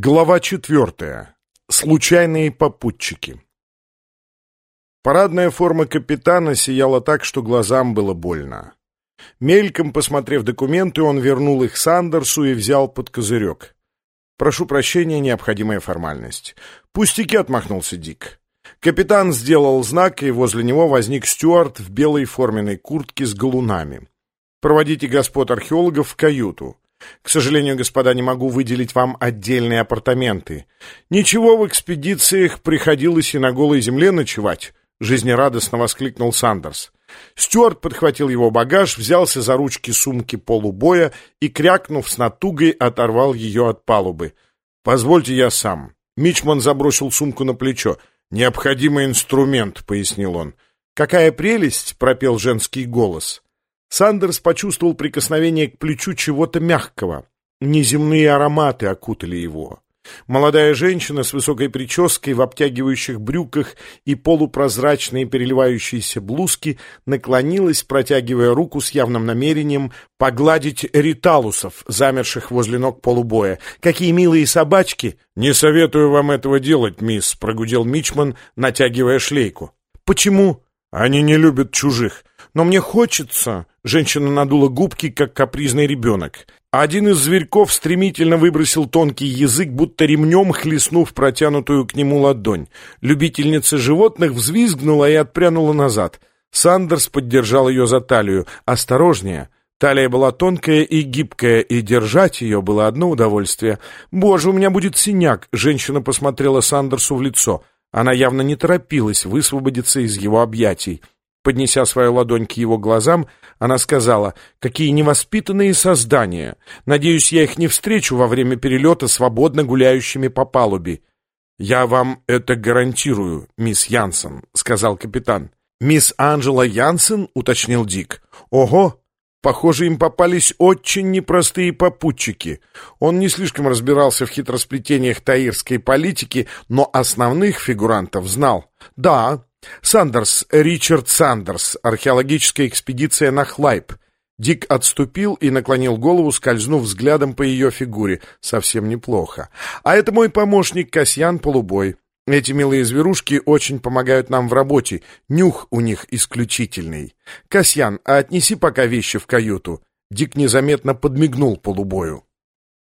Глава четвертая. Случайные попутчики. Парадная форма капитана сияла так, что глазам было больно. Мельком посмотрев документы, он вернул их Сандерсу и взял под козырек. «Прошу прощения, необходимая формальность». «Пустяки», — отмахнулся Дик. Капитан сделал знак, и возле него возник Стюарт в белой форменной куртке с галунами. «Проводите господ археологов в каюту». К сожалению, господа, не могу выделить вам отдельные апартаменты. Ничего в экспедициях приходилось и на голой земле ночевать, жизнерадостно воскликнул Сандерс. Стюарт подхватил его багаж, взялся за ручки сумки полубоя и, крякнув с натугой, оторвал ее от палубы. «Позвольте я сам». Мичман забросил сумку на плечо. «Необходимый инструмент», — пояснил он. «Какая прелесть!» — пропел женский голос. Сандерс почувствовал прикосновение к плечу чего-то мягкого. Неземные ароматы окутали его. Молодая женщина с высокой прической в обтягивающих брюках и полупрозрачной переливающейся блузки наклонилась, протягивая руку с явным намерением погладить риталусов, замерших возле ног полубоя. «Какие милые собачки!» «Не советую вам этого делать, мисс», — прогудел Мичман, натягивая шлейку. «Почему?» «Они не любят чужих. Но мне хочется...» Женщина надула губки, как капризный ребенок. Один из зверьков стремительно выбросил тонкий язык, будто ремнем хлестнув протянутую к нему ладонь. Любительница животных взвизгнула и отпрянула назад. Сандерс поддержал ее за талию. «Осторожнее!» Талия была тонкая и гибкая, и держать ее было одно удовольствие. «Боже, у меня будет синяк!» Женщина посмотрела Сандерсу в лицо. Она явно не торопилась высвободиться из его объятий. Поднеся свою ладонь к его глазам, она сказала, «Какие невоспитанные создания! Надеюсь, я их не встречу во время перелета свободно гуляющими по палубе». «Я вам это гарантирую, мисс Янсен», — сказал капитан. «Мисс Анжела Янсен?» — уточнил Дик. «Ого! Похоже, им попались очень непростые попутчики. Он не слишком разбирался в хитросплетениях таирской политики, но основных фигурантов знал. Да, Сандерс, Ричард Сандерс, археологическая экспедиция на Хлайп. Дик отступил и наклонил голову, скользнув взглядом по ее фигуре. Совсем неплохо. А это мой помощник Касьян Полубой. Эти милые зверушки очень помогают нам в работе. Нюх у них исключительный. Касьян, а отнеси пока вещи в каюту. Дик незаметно подмигнул Полубою.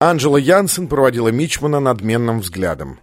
Анжела Янсен проводила Мичмана надменным взглядом.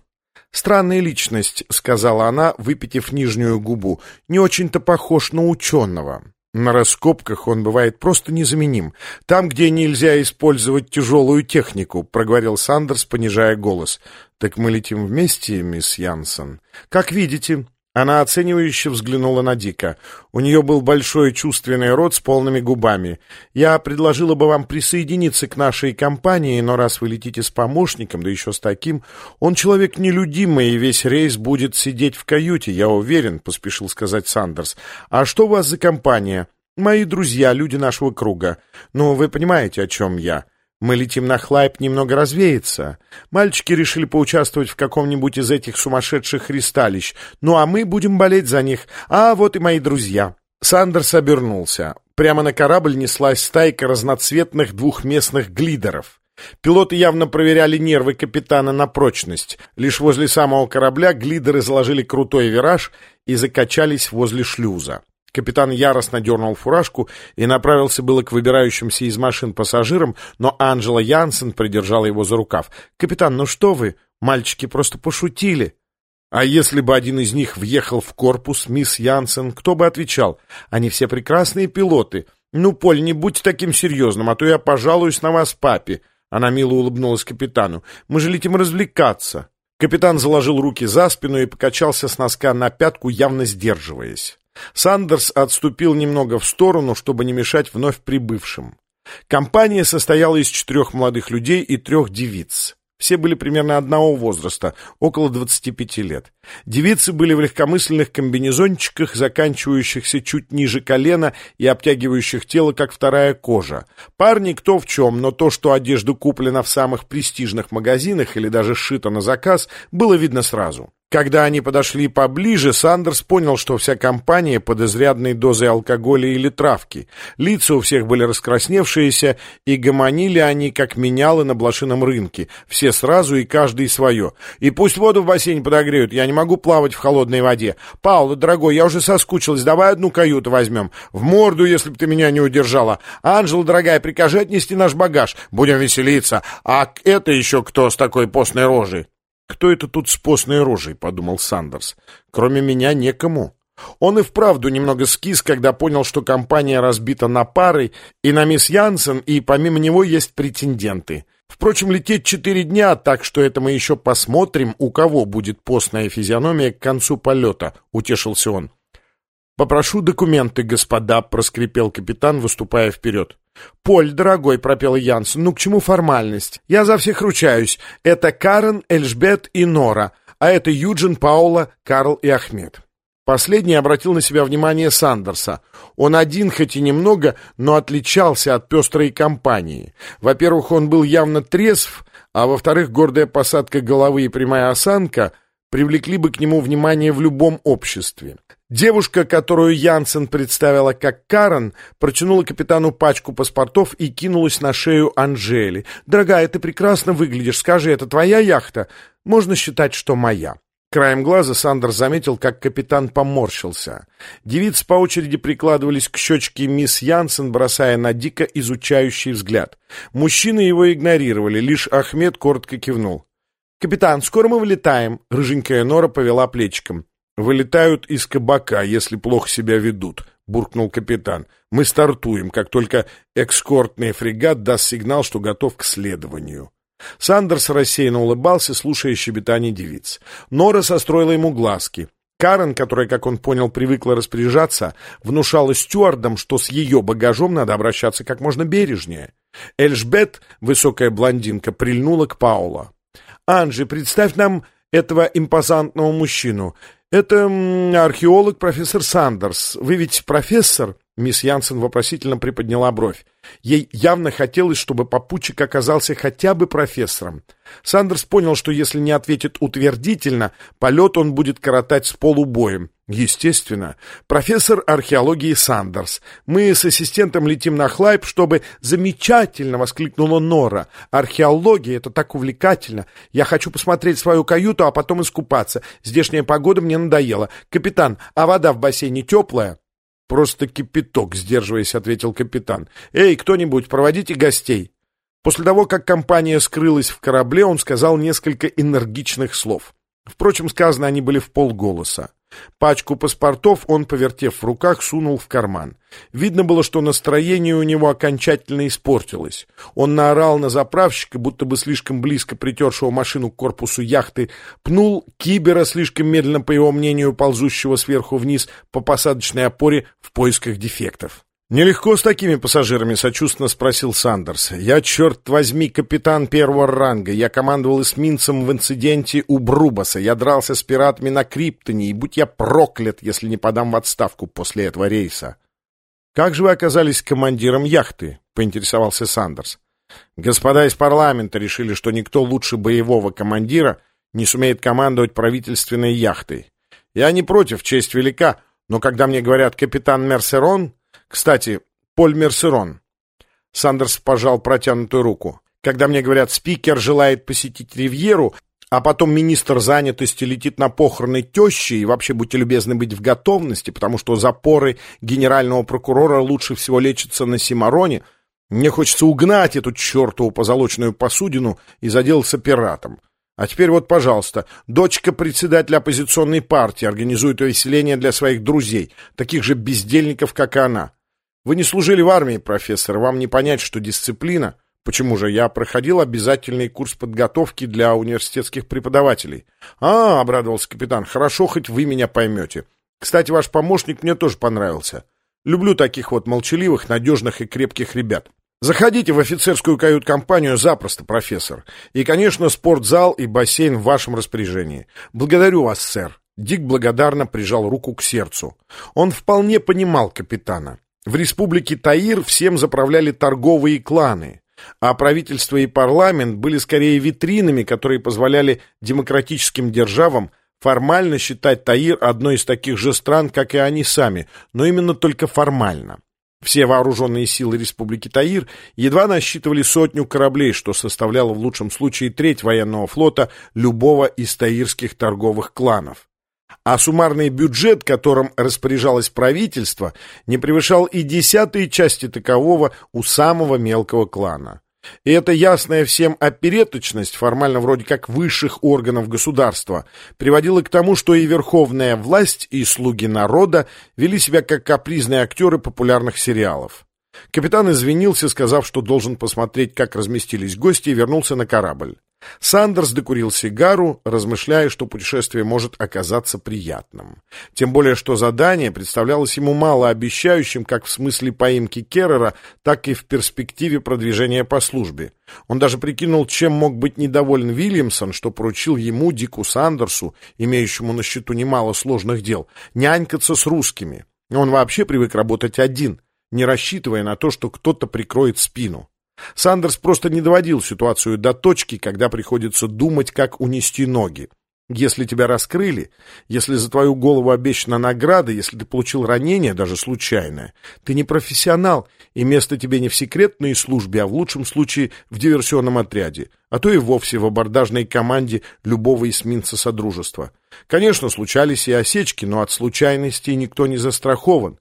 «Странная личность», — сказала она, выпитив нижнюю губу, — «не очень-то похож на ученого». На раскопках он бывает просто незаменим. Там, где нельзя использовать тяжелую технику, проговорил Сандерс, понижая голос. Так мы летим вместе, мисс Янсен. Как видите, она оценивающе взглянула на Дика. У нее был большой чувственный рот с полными губами. «Я предложила бы вам присоединиться к нашей компании, но раз вы летите с помощником, да еще с таким, он человек нелюдимый, и весь рейс будет сидеть в каюте, я уверен», — поспешил сказать Сандерс. «А что у вас за компания?» «Мои друзья, люди нашего круга. Ну, вы понимаете, о чем я». Мы летим на Хлайп немного развеяться. Мальчики решили поучаствовать в каком-нибудь из этих сумасшедших христалищ. Ну, а мы будем болеть за них. А вот и мои друзья». Сандерс обернулся. Прямо на корабль неслась стайка разноцветных двухместных глидеров. Пилоты явно проверяли нервы капитана на прочность. Лишь возле самого корабля глидеры заложили крутой вираж и закачались возле шлюза. Капитан яростно дернул фуражку и направился было к выбирающимся из машин пассажирам, но Анжела Янсен придержала его за рукав. «Капитан, ну что вы? Мальчики просто пошутили». А если бы один из них въехал в корпус, мисс Янсен, кто бы отвечал? Они все прекрасные пилоты. Ну, Поль, не будь таким серьезным, а то я пожалуюсь на вас папе. Она мило улыбнулась капитану. Мы же летим развлекаться. Капитан заложил руки за спину и покачался с носка на пятку, явно сдерживаясь. Сандерс отступил немного в сторону, чтобы не мешать вновь прибывшим. Компания состояла из четырех молодых людей и трех девиц. Все были примерно одного возраста, около 25 лет. Девицы были в легкомысленных комбинезончиках, заканчивающихся чуть ниже колена и обтягивающих тело, как вторая кожа. Парни кто в чем, но то, что одежда куплена в самых престижных магазинах или даже сшита на заказ, было видно сразу. Когда они подошли поближе, Сандерс понял, что вся компания под изрядной дозой алкоголя или травки. Лица у всех были раскрасневшиеся, и гомонили они, как менялы на блошином рынке. Все сразу и каждый свое. «И пусть воду в бассейне подогреют, я не могу плавать в холодной воде. Паула, дорогой, я уже соскучилась, давай одну каюту возьмем. В морду, если бы ты меня не удержала. Анжела, дорогая, прикажи отнести наш багаж. Будем веселиться. А это еще кто с такой постной рожей?» «Кто это тут с постной рожей?» — подумал Сандерс. «Кроме меня некому». Он и вправду немного скис, когда понял, что компания разбита на пары, и на мисс Янсен, и помимо него есть претенденты. Впрочем, лететь четыре дня, так что это мы еще посмотрим, у кого будет постная физиономия к концу полета, — утешился он. «Попрошу документы, господа», — проскрипел капитан, выступая вперед. «Поль, дорогой», — пропел Янс, — «ну к чему формальность? Я за всех ручаюсь. Это Карен, Эльжбет и Нора, а это Юджин, Паула, Карл и Ахмед». Последний обратил на себя внимание Сандерса. Он один, хоть и немного, но отличался от пестрой компании. Во-первых, он был явно трезв, а во-вторых, гордая посадка головы и прямая осанка привлекли бы к нему внимание в любом обществе. Девушка, которую Янсен представила как Карен, протянула капитану пачку паспортов и кинулась на шею Анжели. «Дорогая, ты прекрасно выглядишь. Скажи, это твоя яхта?» «Можно считать, что моя». Краем глаза Сандер заметил, как капитан поморщился. Девицы по очереди прикладывались к щечке мисс Янсен, бросая на дико изучающий взгляд. Мужчины его игнорировали, лишь Ахмед коротко кивнул. «Капитан, скоро мы вылетаем», — рыженькая Нора повела плечиком. «Вылетают из кабака, если плохо себя ведут», — буркнул капитан. «Мы стартуем, как только экскортный фрегат даст сигнал, что готов к следованию». Сандерс рассеянно улыбался, слушая щебетание девиц. Нора состроила ему глазки. Карен, которая, как он понял, привыкла распоряжаться, внушала стюардам, что с ее багажом надо обращаться как можно бережнее. Эльжбет, высокая блондинка, прильнула к Паула. «Анжи, представь нам этого импозантного мужчину. «Это археолог профессор Сандерс. Вы ведь профессор?» Мисс Янсен вопросительно приподняла бровь. Ей явно хотелось, чтобы попутчик оказался хотя бы профессором. Сандерс понял, что если не ответит утвердительно, полет он будет коротать с полубоем. Естественно. Профессор археологии Сандерс. Мы с ассистентом летим на Хлайп, чтобы... Замечательно! воскликнула Нора. Археология — это так увлекательно. Я хочу посмотреть свою каюту, а потом искупаться. Здешняя погода мне надоела. Капитан, а вода в бассейне теплая? «Просто кипяток», — сдерживаясь, ответил капитан. «Эй, кто-нибудь, проводите гостей». После того, как компания скрылась в корабле, он сказал несколько энергичных слов. Впрочем, сказаны они были в полголоса. Пачку паспортов он, повертев в руках, сунул в карман. Видно было, что настроение у него окончательно испортилось. Он наорал на заправщика, будто бы слишком близко притершего машину к корпусу яхты, пнул кибера, слишком медленно, по его мнению, ползущего сверху вниз по посадочной опоре в поисках дефектов. «Нелегко с такими пассажирами», — сочувственно спросил Сандерс. «Я, черт возьми, капитан первого ранга. Я командовал эсминцем в инциденте у Брубаса. Я дрался с пиратами на Криптоне, и будь я проклят, если не подам в отставку после этого рейса». «Как же вы оказались командиром яхты?» — поинтересовался Сандерс. «Господа из парламента решили, что никто лучше боевого командира не сумеет командовать правительственной яхтой. Я не против, честь велика, но когда мне говорят «капитан Мерсерон», кстати, Поль Мерсерон. Сандерс пожал протянутую руку. Когда мне говорят, спикер желает посетить Ривьеру, а потом министр занятости летит на похороны тещи, и вообще будьте любезны быть в готовности, потому что запоры генерального прокурора лучше всего лечатся на Симароне, мне хочется угнать эту чертову позолоченную посудину и заделаться пиратом. А теперь вот, пожалуйста, дочка председателя оппозиционной партии организует увеселение для своих друзей, таких же бездельников, как и она. Вы не служили в армии, профессор, вам не понять, что дисциплина... Почему же? Я проходил обязательный курс подготовки для университетских преподавателей. А, обрадовался капитан, хорошо, хоть вы меня поймете. Кстати, ваш помощник мне тоже понравился. Люблю таких вот молчаливых, надежных и крепких ребят. Заходите в офицерскую кают-компанию запросто, профессор. И, конечно, спортзал и бассейн в вашем распоряжении. Благодарю вас, сэр. Дик благодарно прижал руку к сердцу. Он вполне понимал капитана. В республике Таир всем заправляли торговые кланы, а правительство и парламент были скорее витринами, которые позволяли демократическим державам формально считать Таир одной из таких же стран, как и они сами, но именно только формально. Все вооруженные силы Республики Таир едва насчитывали сотню кораблей, что составляло в лучшем случае треть военного флота любого из таирских торговых кланов. А суммарный бюджет, которым распоряжалось правительство, не превышал и десятой части такового у самого мелкого клана. И эта ясная всем опереточность, формально вроде как высших органов государства, приводила к тому, что и верховная власть, и слуги народа вели себя как капризные актеры популярных сериалов. Капитан извинился, сказав, что должен посмотреть, как разместились гости, и вернулся на корабль. Сандерс докурил сигару, размышляя, что путешествие может оказаться приятным. Тем более, что задание представлялось ему малообещающим как в смысле поимки Керрера, так и в перспективе продвижения по службе. Он даже прикинул, чем мог быть недоволен Вильямсон, что поручил ему, Дику Сандерсу, имеющему на счету немало сложных дел, нянькаться с русскими. Он вообще привык работать один, не рассчитывая на то, что кто-то прикроет спину. Сандерс просто не доводил ситуацию до точки, когда приходится думать, как унести ноги. Если тебя раскрыли, если за твою голову обещана награда, если ты получил ранение, даже случайное, ты не профессионал, и место тебе не в секретной службе, а в лучшем случае в диверсионном отряде, а то и вовсе в абордажной команде любого эсминца Содружества. Конечно, случались и осечки, но от случайностей никто не застрахован.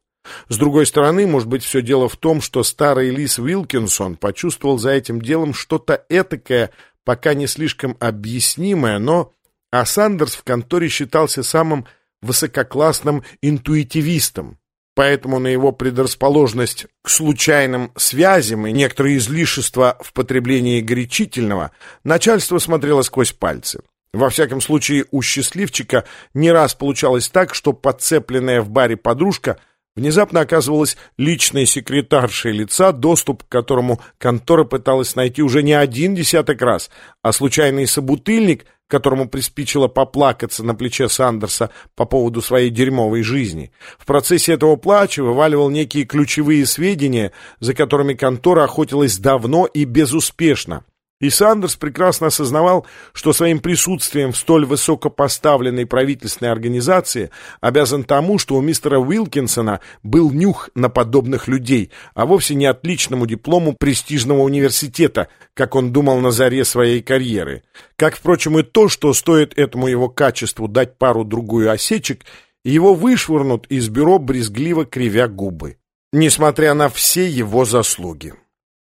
С другой стороны, может быть, все дело в том, что старый лис Уилкинсон почувствовал за этим делом что-то этакое, пока не слишком объяснимое, но... А Сандерс в конторе считался самым высококлассным интуитивистом, поэтому на его предрасположенность к случайным связям и некоторые излишества в потреблении горячительного начальство смотрело сквозь пальцы. Во всяком случае, у счастливчика не раз получалось так, что подцепленная в баре подружка – внезапно оказывалась личной секретаршей лица, доступ к которому контора пыталась найти уже не один десяток раз, а случайный собутыльник, которому приспичило поплакаться на плече Сандерса по поводу своей дерьмовой жизни, в процессе этого плача вываливал некие ключевые сведения, за которыми контора охотилась давно и безуспешно, и Сандерс прекрасно осознавал, что своим присутствием в столь высокопоставленной правительственной организации обязан тому, что у мистера Уилкинсона был нюх на подобных людей, а вовсе не отличному диплому престижного университета, как он думал на заре своей карьеры. Как, впрочем, и то, что стоит этому его качеству дать пару-другую осечек, его вышвырнут из бюро брезгливо кривя губы, несмотря на все его заслуги.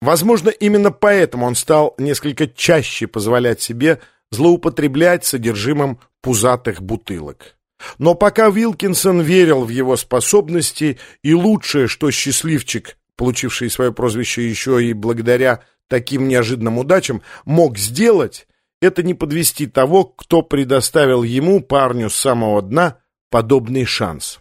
Возможно, именно поэтому он стал несколько чаще позволять себе злоупотреблять содержимым пузатых бутылок. Но пока Вилкинсон верил в его способности, и лучшее, что счастливчик, получивший свое прозвище еще и благодаря таким неожиданным удачам, мог сделать, это не подвести того, кто предоставил ему, парню с самого дна, подобный шанс.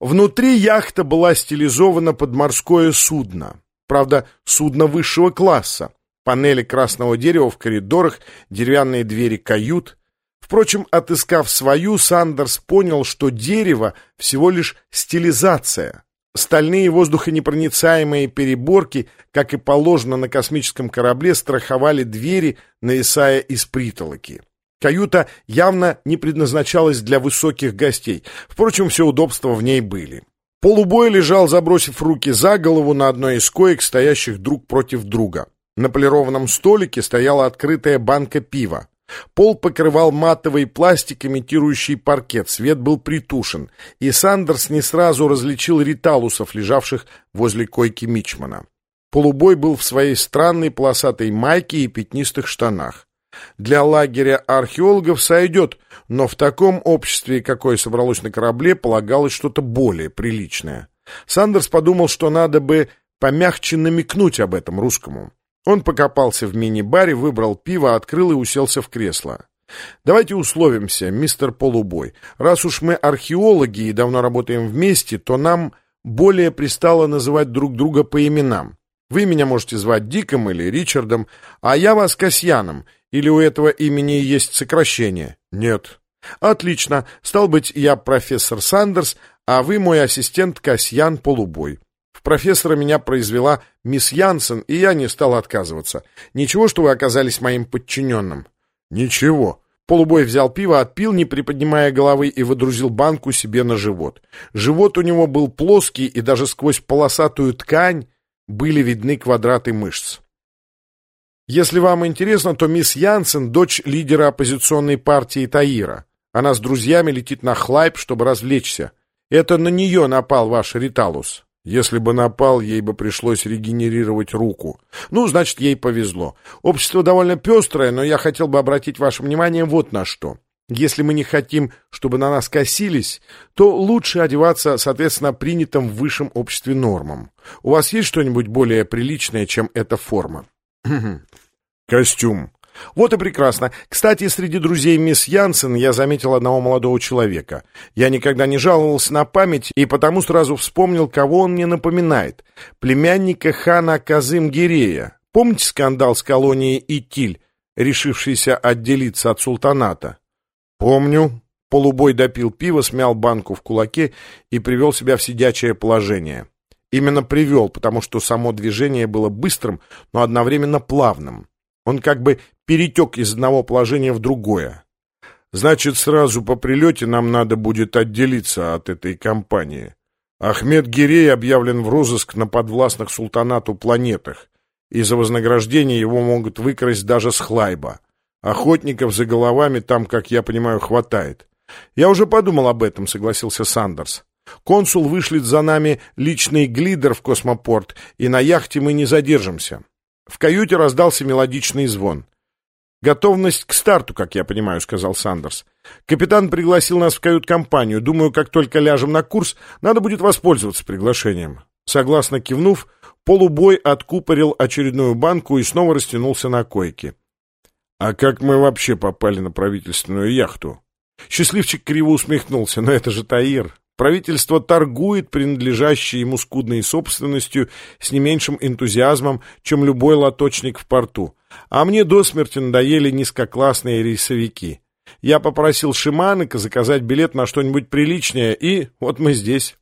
Внутри яхта была стилизована под морское судно. Правда, судно высшего класса. Панели красного дерева в коридорах, деревянные двери кают. Впрочем, отыскав свою, Сандерс понял, что дерево всего лишь стилизация. Стальные воздухонепроницаемые переборки, как и положено на космическом корабле, страховали двери, нависая из притолоки. Каюта явно не предназначалась для высоких гостей. Впрочем, все удобства в ней были. Полубой лежал, забросив руки за голову на одной из коек, стоящих друг против друга. На полированном столике стояла открытая банка пива. Пол покрывал матовый пластик, имитирующий паркет, свет был притушен, и Сандерс не сразу различил риталусов, лежавших возле койки Мичмана. Полубой был в своей странной полосатой майке и пятнистых штанах. Для лагеря археологов сойдет, но в таком обществе, какое собралось на корабле, полагалось что-то более приличное. Сандерс подумал, что надо бы помягче намекнуть об этом русскому. Он покопался в мини-баре, выбрал пиво, открыл и уселся в кресло. «Давайте условимся, мистер Полубой. Раз уж мы археологи и давно работаем вместе, то нам более пристало называть друг друга по именам. Вы меня можете звать Диком или Ричардом, а я вас Касьяном, или у этого имени есть сокращение? Нет. Отлично. Стал быть, я профессор Сандерс, а вы мой ассистент Касьян Полубой. В профессора меня произвела мисс Янсен, и я не стал отказываться. Ничего, что вы оказались моим подчиненным? Ничего. Полубой взял пиво, отпил, не приподнимая головы, и выдрузил банку себе на живот. Живот у него был плоский, и даже сквозь полосатую ткань были видны квадраты мышц. Если вам интересно, то мисс Янсен — дочь лидера оппозиционной партии Таира. Она с друзьями летит на Хлайп, чтобы развлечься. Это на нее напал ваш Риталус. Если бы напал, ей бы пришлось регенерировать руку. Ну, значит, ей повезло. Общество довольно пестрое, но я хотел бы обратить ваше внимание вот на что. Если мы не хотим, чтобы на нас косились, то лучше одеваться, соответственно, принятым в высшем обществе нормам. У вас есть что-нибудь более приличное, чем эта форма? Костюм. Вот и прекрасно. Кстати, среди друзей мисс Янсен я заметил одного молодого человека. Я никогда не жаловался на память и потому сразу вспомнил, кого он мне напоминает. Племянника хана Казым-Гирея. Помните скандал с колонией Итиль, решившийся отделиться от султаната? Помню. Полубой допил пиво, смял банку в кулаке и привел себя в сидячее положение. Именно привел, потому что само движение было быстрым, но одновременно плавным. Он как бы перетек из одного положения в другое. Значит, сразу по прилете нам надо будет отделиться от этой компании. Ахмед Гирей объявлен в розыск на подвластных султанату планетах, и за вознаграждение его могут выкрасть даже с Хлайба. Охотников за головами там, как я понимаю, хватает. Я уже подумал об этом, согласился Сандерс. Консул вышлет за нами личный глидер в космопорт, и на яхте мы не задержимся. В каюте раздался мелодичный звон. «Готовность к старту, как я понимаю», — сказал Сандерс. «Капитан пригласил нас в кают-компанию. Думаю, как только ляжем на курс, надо будет воспользоваться приглашением». Согласно кивнув, полубой откупорил очередную банку и снова растянулся на койке. «А как мы вообще попали на правительственную яхту?» Счастливчик криво усмехнулся. «Но это же Таир. Правительство торгует принадлежащей ему скудной собственностью с не меньшим энтузиазмом, чем любой лоточник в порту. А мне до смерти надоели низкоклассные рейсовики. Я попросил Шиманека заказать билет на что-нибудь приличнее, и вот мы здесь.